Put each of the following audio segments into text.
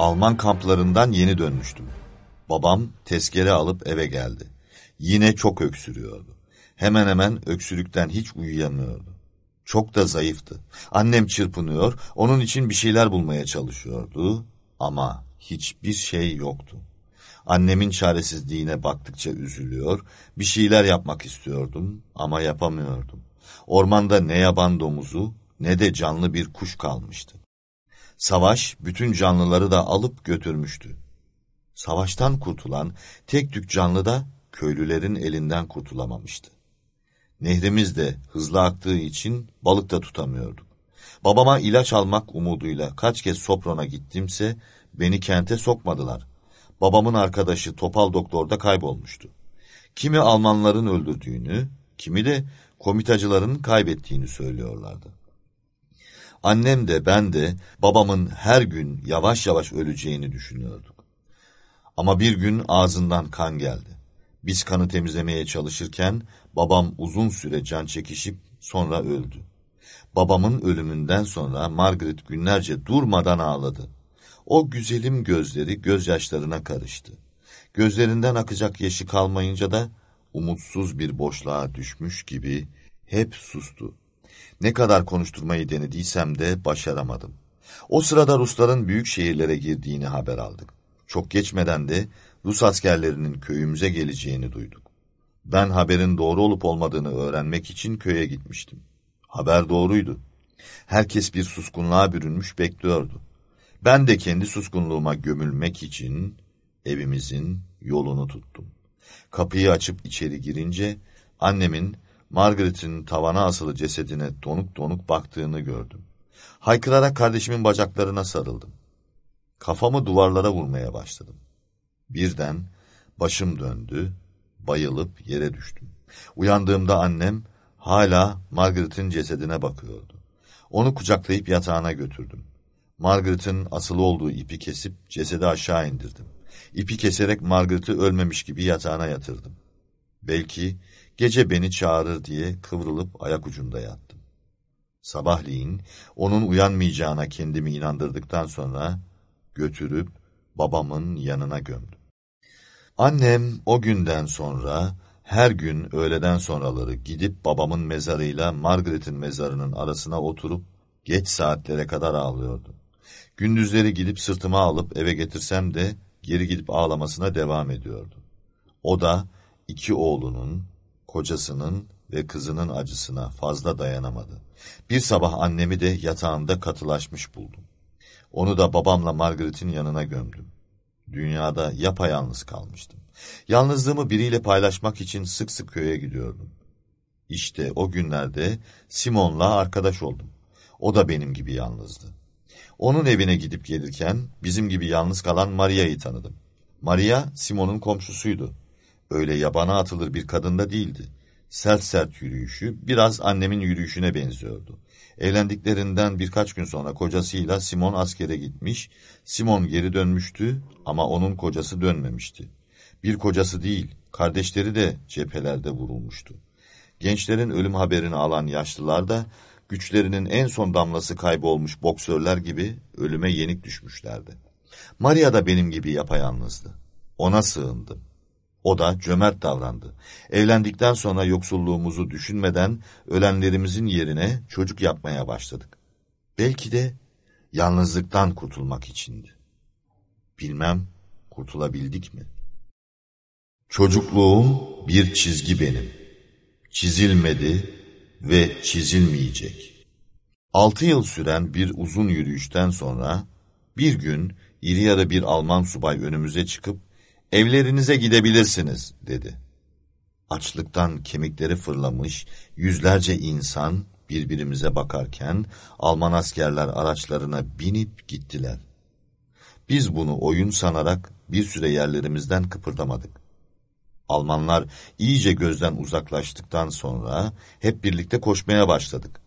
Alman kamplarından yeni dönmüştüm. Babam tezkere alıp eve geldi. Yine çok öksürüyordu. Hemen hemen öksürükten hiç uyuyamıyordu. Çok da zayıftı. Annem çırpınıyor, onun için bir şeyler bulmaya çalışıyordu ama hiçbir şey yoktu. Annemin çaresizliğine baktıkça üzülüyor, bir şeyler yapmak istiyordum ama yapamıyordum. Ormanda ne yaban domuzu ne de canlı bir kuş kalmıştı. Savaş bütün canlıları da alıp götürmüştü. Savaştan kurtulan tek tük canlı da köylülerin elinden kurtulamamıştı. Nehrimiz de hızlı aktığı için balık da tutamıyorduk. Babama ilaç almak umuduyla kaç kez Sopron'a gittimse beni kente sokmadılar. Babamın arkadaşı Topal Doktor da kaybolmuştu. Kimi Almanların öldürdüğünü, kimi de komitacıların kaybettiğini söylüyorlardı. Annem de ben de babamın her gün yavaş yavaş öleceğini düşünüyorduk. Ama bir gün ağzından kan geldi. Biz kanı temizlemeye çalışırken babam uzun süre can çekişip sonra öldü. Babamın ölümünden sonra Margaret günlerce durmadan ağladı. O güzelim gözleri gözyaşlarına karıştı. Gözlerinden akacak yaşı kalmayınca da umutsuz bir boşluğa düşmüş gibi hep sustu. Ne kadar konuşturmayı denediysem de başaramadım. O sırada Rusların büyük şehirlere girdiğini haber aldık. Çok geçmeden de Rus askerlerinin köyümüze geleceğini duyduk. Ben haberin doğru olup olmadığını öğrenmek için köye gitmiştim. Haber doğruydu. Herkes bir suskunluğa bürünmüş bekliyordu. Ben de kendi suskunluğuma gömülmek için evimizin yolunu tuttum. Kapıyı açıp içeri girince annemin Margaret'in tavana asılı cesedine donuk donuk baktığını gördüm. Haykırarak kardeşimin bacaklarına sarıldım. Kafamı duvarlara vurmaya başladım. Birden başım döndü, bayılıp yere düştüm. Uyandığımda annem hala Margaret'in cesedine bakıyordu. Onu kucaklayıp yatağına götürdüm. Margaret'in asılı olduğu ipi kesip cesedi aşağı indirdim. İpi keserek Margaret'ı ölmemiş gibi yatağına yatırdım. Belki gece beni çağırır diye kıvrılıp ayak ucunda yattım. Sabahleyin onun uyanmayacağına kendimi inandırdıktan sonra götürüp babamın yanına gömdüm. Annem o günden sonra her gün öğleden sonraları gidip babamın mezarıyla Margaret'in mezarının arasına oturup geç saatlere kadar ağlıyordu. Gündüzleri gidip sırtıma alıp eve getirsem de geri gidip ağlamasına devam ediyordu. O da iki oğlunun, kocasının ve kızının acısına fazla dayanamadı. Bir sabah annemi de yatağında katılaşmış buldum. Onu da babamla Margaret'in yanına gömdüm. Dünyada yapayalnız kalmıştım. Yalnızlığımı biriyle paylaşmak için sık sık köye gidiyordum. İşte o günlerde Simon'la arkadaş oldum. O da benim gibi yalnızdı. Onun evine gidip gelirken bizim gibi yalnız kalan Maria'yı tanıdım. Maria Simon'un komşusuydu. Öyle yabana atılır bir kadın da değildi. Sert sert yürüyüşü biraz annemin yürüyüşüne benziyordu. Evlendiklerinden birkaç gün sonra kocasıyla Simon askere gitmiş, Simon geri dönmüştü ama onun kocası dönmemişti. Bir kocası değil, kardeşleri de cephelerde vurulmuştu. Gençlerin ölüm haberini alan yaşlılar da güçlerinin en son damlası kaybolmuş boksörler gibi ölüme yenik düşmüşlerdi. Maria da benim gibi yapayalnızdı. Ona sığındım. O da cömert davrandı. Evlendikten sonra yoksulluğumuzu düşünmeden ölenlerimizin yerine çocuk yapmaya başladık. Belki de yalnızlıktan kurtulmak içindi. Bilmem kurtulabildik mi? Çocukluğum bir çizgi benim. Çizilmedi ve çizilmeyecek. Altı yıl süren bir uzun yürüyüşten sonra bir gün iri yarı bir Alman subay önümüze çıkıp evlerinize gidebilirsiniz dedi. Açlıktan kemikleri fırlamış yüzlerce insan birbirimize bakarken Alman askerler araçlarına binip gittiler. Biz bunu oyun sanarak bir süre yerlerimizden kıpırdamadık. Almanlar iyice gözden uzaklaştıktan sonra hep birlikte koşmaya başladık.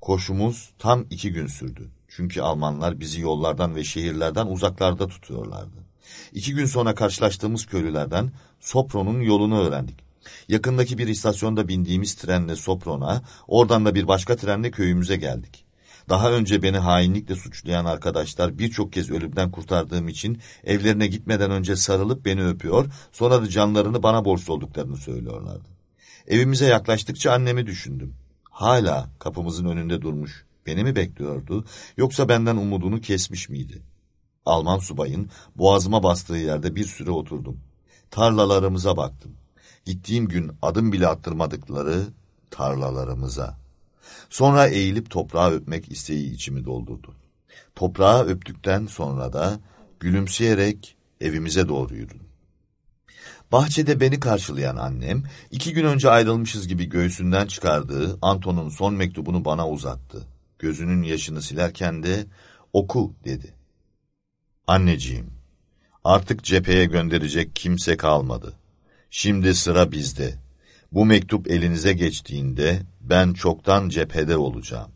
Koşumuz tam iki gün sürdü. Çünkü Almanlar bizi yollardan ve şehirlerden uzaklarda tutuyorlardı. İki gün sonra karşılaştığımız köylülerden Sopron'un yolunu öğrendik. Yakındaki bir istasyonda bindiğimiz trenle Sopron'a, oradan da bir başka trenle köyümüze geldik. Daha önce beni hainlikle suçlayan arkadaşlar birçok kez ölümden kurtardığım için evlerine gitmeden önce sarılıp beni öpüyor, sonra da canlarını bana borçlu olduklarını söylüyorlardı. Evimize yaklaştıkça annemi düşündüm. Hala kapımızın önünde durmuş, beni mi bekliyordu, yoksa benden umudunu kesmiş miydi? Alman subayın boğazıma bastığı yerde bir süre oturdum. Tarlalarımıza baktım. Gittiğim gün adım bile attırmadıkları tarlalarımıza. Sonra eğilip toprağı öpmek isteği içimi doldurdu. Toprağı öptükten sonra da gülümseyerek evimize doğru yürüdüm. Bahçede beni karşılayan annem, iki gün önce ayrılmışız gibi göğsünden çıkardığı Anton'un son mektubunu bana uzattı. Gözünün yaşını silerken de oku dedi. Anneciğim, artık cepheye gönderecek kimse kalmadı. Şimdi sıra bizde. Bu mektup elinize geçtiğinde ben çoktan cephede olacağım.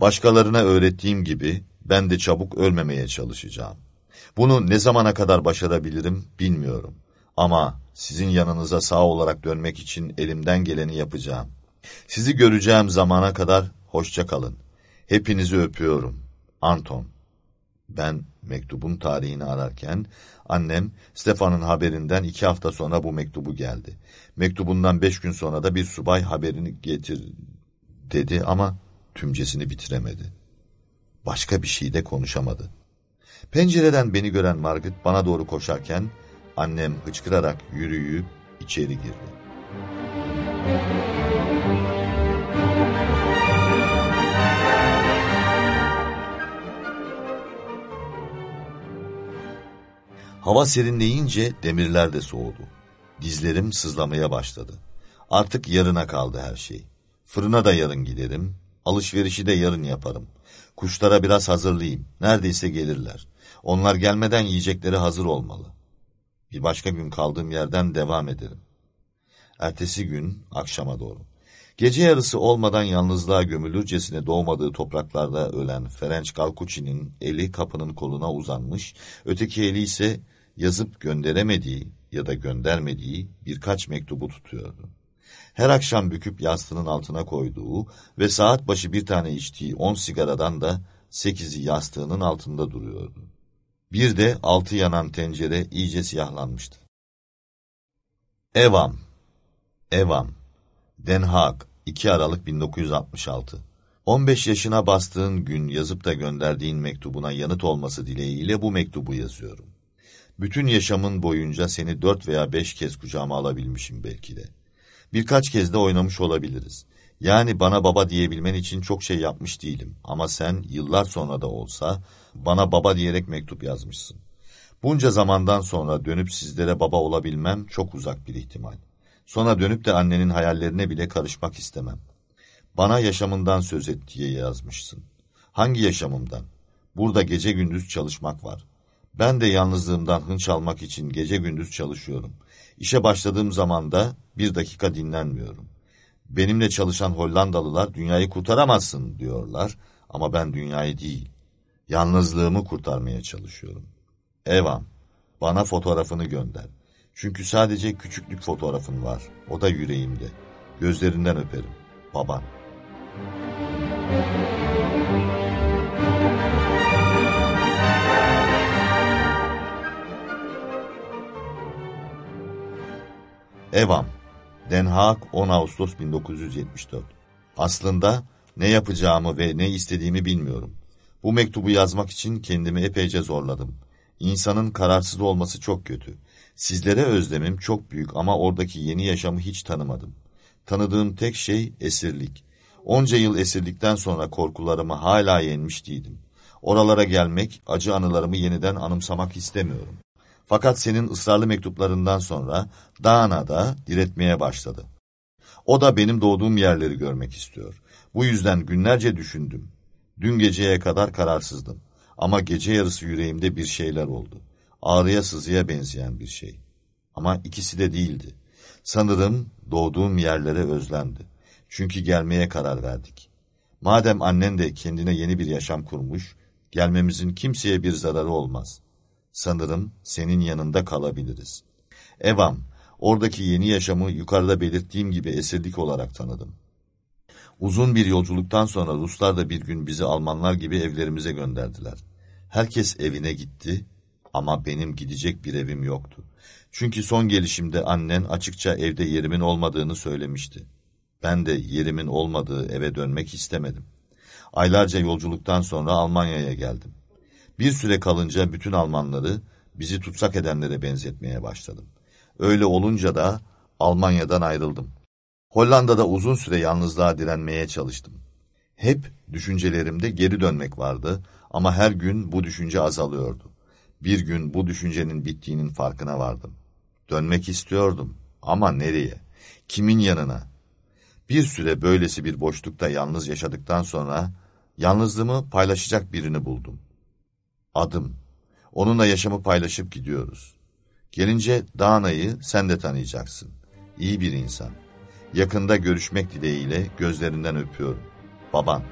Başkalarına öğrettiğim gibi ben de çabuk ölmemeye çalışacağım. Bunu ne zamana kadar başarabilirim bilmiyorum. Ama sizin yanınıza sağ olarak dönmek için elimden geleni yapacağım. Sizi göreceğim zamana kadar hoşça kalın. Hepinizi öpüyorum. Anton. Ben mektubun tarihini ararken annem Stefan'ın haberinden iki hafta sonra bu mektubu geldi. Mektubundan beş gün sonra da bir subay haberini getir dedi ama tümcesini bitiremedi. Başka bir şey de konuşamadı. Pencereden beni gören Margaret bana doğru koşarken annem hıçkırarak yürüyüp içeri girdi. Hava serinleyince demirler de soğudu. Dizlerim sızlamaya başladı. Artık yarına kaldı her şey. Fırına da yarın giderim, alışverişi de yarın yaparım. Kuşlara biraz hazırlayayım, neredeyse gelirler. Onlar gelmeden yiyecekleri hazır olmalı. Bir başka gün kaldığım yerden devam ederim. Ertesi gün akşama doğru. Gece yarısı olmadan yalnızlığa gömülürcesine doğmadığı topraklarda ölen Ferenc Galkuçi'nin eli kapının koluna uzanmış, öteki eli ise yazıp gönderemediği ya da göndermediği birkaç mektubu tutuyordu. Her akşam büküp yastığının altına koyduğu ve saat başı bir tane içtiği on sigaradan da sekizi yastığının altında duruyordu. Bir de altı yanan tencere iyice siyahlanmıştı. Evam Evam Den Haag 2 Aralık 1966 15 yaşına bastığın gün yazıp da gönderdiğin mektubuna yanıt olması dileğiyle bu mektubu yazıyorum. Bütün yaşamın boyunca seni dört veya beş kez kucağıma alabilmişim belki de. Birkaç kez de oynamış olabiliriz. Yani bana baba diyebilmen için çok şey yapmış değilim. Ama sen yıllar sonra da olsa bana baba diyerek mektup yazmışsın. Bunca zamandan sonra dönüp sizlere baba olabilmem çok uzak bir ihtimal. Sonra dönüp de annenin hayallerine bile karışmak istemem. Bana yaşamından söz et diye yazmışsın. Hangi yaşamımdan? Burada gece gündüz çalışmak var. Ben de yalnızlığımdan hınç almak için gece gündüz çalışıyorum. İşe başladığım zaman da bir dakika dinlenmiyorum. Benimle çalışan Hollandalılar dünyayı kurtaramazsın diyorlar ama ben dünyayı değil, yalnızlığımı kurtarmaya çalışıyorum. Evam, bana fotoğrafını gönder. Çünkü sadece küçüklük fotoğrafın var. O da yüreğimde. Gözlerinden öperim. Baban. Evam, Den Haag 10 Ağustos 1974 Aslında ne yapacağımı ve ne istediğimi bilmiyorum. Bu mektubu yazmak için kendimi epeyce zorladım. İnsanın kararsız olması çok kötü. Sizlere özlemim çok büyük ama oradaki yeni yaşamı hiç tanımadım. Tanıdığım tek şey esirlik. Onca yıl esirlikten sonra korkularımı hala yenmiş değilim. Oralara gelmek, acı anılarımı yeniden anımsamak istemiyorum. Fakat senin ısrarlı mektuplarından sonra Dana da diretmeye başladı. O da benim doğduğum yerleri görmek istiyor. Bu yüzden günlerce düşündüm. Dün geceye kadar kararsızdım. Ama gece yarısı yüreğimde bir şeyler oldu. Ağrıya sızıya benzeyen bir şey. Ama ikisi de değildi. Sanırım doğduğum yerlere özlendi. Çünkü gelmeye karar verdik. Madem annen de kendine yeni bir yaşam kurmuş, gelmemizin kimseye bir zararı olmaz. Sanırım senin yanında kalabiliriz. Evam, oradaki yeni yaşamı yukarıda belirttiğim gibi esirlik olarak tanıdım. Uzun bir yolculuktan sonra Ruslar da bir gün bizi Almanlar gibi evlerimize gönderdiler. Herkes evine gitti ama benim gidecek bir evim yoktu. Çünkü son gelişimde annen açıkça evde yerimin olmadığını söylemişti. Ben de yerimin olmadığı eve dönmek istemedim. Aylarca yolculuktan sonra Almanya'ya geldim. Bir süre kalınca bütün Almanları bizi tutsak edenlere benzetmeye başladım. Öyle olunca da Almanya'dan ayrıldım. Hollanda'da uzun süre yalnızlığa direnmeye çalıştım. Hep düşüncelerimde geri dönmek vardı ama her gün bu düşünce azalıyordu. Bir gün bu düşüncenin bittiğinin farkına vardım. Dönmek istiyordum ama nereye? Kimin yanına? Bir süre böylesi bir boşlukta yalnız yaşadıktan sonra yalnızlığımı paylaşacak birini buldum. Adım. Onunla yaşamı paylaşıp gidiyoruz. Gelince Dana'yı sen de tanıyacaksın. İyi bir insan. Yakında görüşmek dileğiyle gözlerinden öpüyorum. Baban.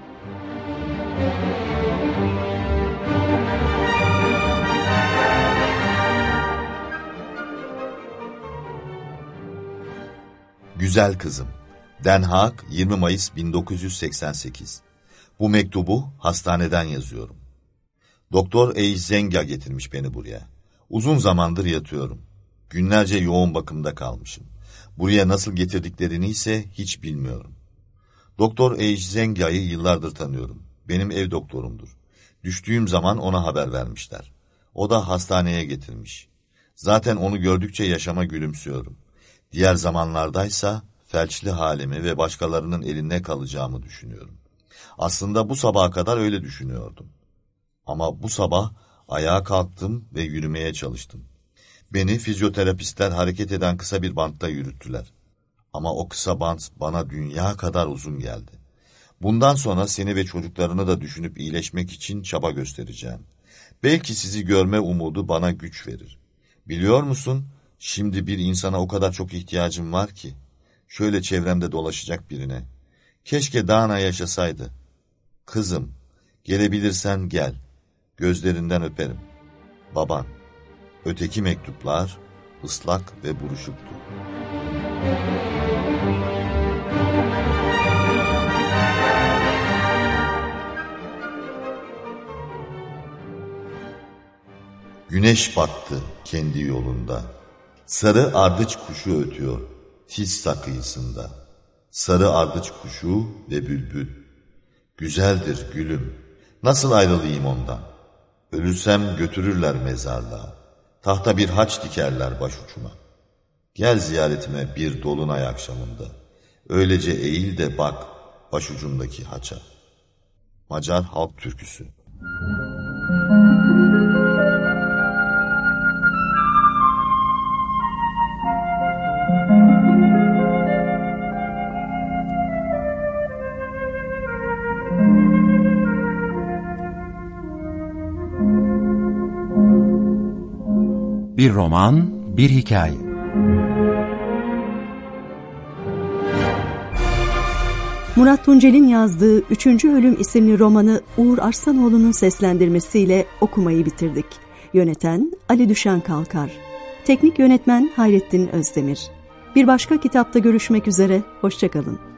Güzel kızım. Den Haag 20 Mayıs 1988. Bu mektubu hastaneden yazıyorum. Doktor Eizenga getirmiş beni buraya. Uzun zamandır yatıyorum. Günlerce yoğun bakımda kalmışım. Buraya nasıl getirdiklerini ise hiç bilmiyorum. Doktor Eichzenga'yı yıllardır tanıyorum. Benim ev doktorumdur. Düştüğüm zaman ona haber vermişler. O da hastaneye getirmiş. Zaten onu gördükçe yaşama gülümsüyorum. Diğer zamanlardaysa felçli halimi ve başkalarının elinde kalacağımı düşünüyorum. Aslında bu sabaha kadar öyle düşünüyordum. Ama bu sabah ayağa kalktım ve yürümeye çalıştım. Beni fizyoterapistler hareket eden kısa bir bantta yürüttüler. Ama o kısa bant bana dünya kadar uzun geldi. Bundan sonra seni ve çocuklarını da düşünüp iyileşmek için çaba göstereceğim. Belki sizi görme umudu bana güç verir. Biliyor musun, şimdi bir insana o kadar çok ihtiyacım var ki. Şöyle çevremde dolaşacak birine. Keşke Dana yaşasaydı. Kızım, gelebilirsen gel. Gözlerinden öperim. Baban. Öteki mektuplar ıslak ve buruşuktu. Güneş battı kendi yolunda. Sarı ardıç kuşu ötüyor Tissa kıyısında. Sarı ardıç kuşu ve bülbül. Güzeldir gülüm. Nasıl ayrılayım ondan? Ölürsem götürürler mezarlığa. Tahta bir haç dikerler başucuma. Gel ziyaretime bir dolunay akşamında. Öylece eğil de bak başucumdaki haça. Macar Halk Türküsü Bir roman, bir hikaye. Murat Tuncel'in yazdığı Üçüncü Ölüm isimli romanı Uğur Arslanoğlu'nun seslendirmesiyle okumayı bitirdik. Yöneten Ali Düşen Kalkar. Teknik yönetmen Hayrettin Özdemir. Bir başka kitapta görüşmek üzere, hoşçakalın.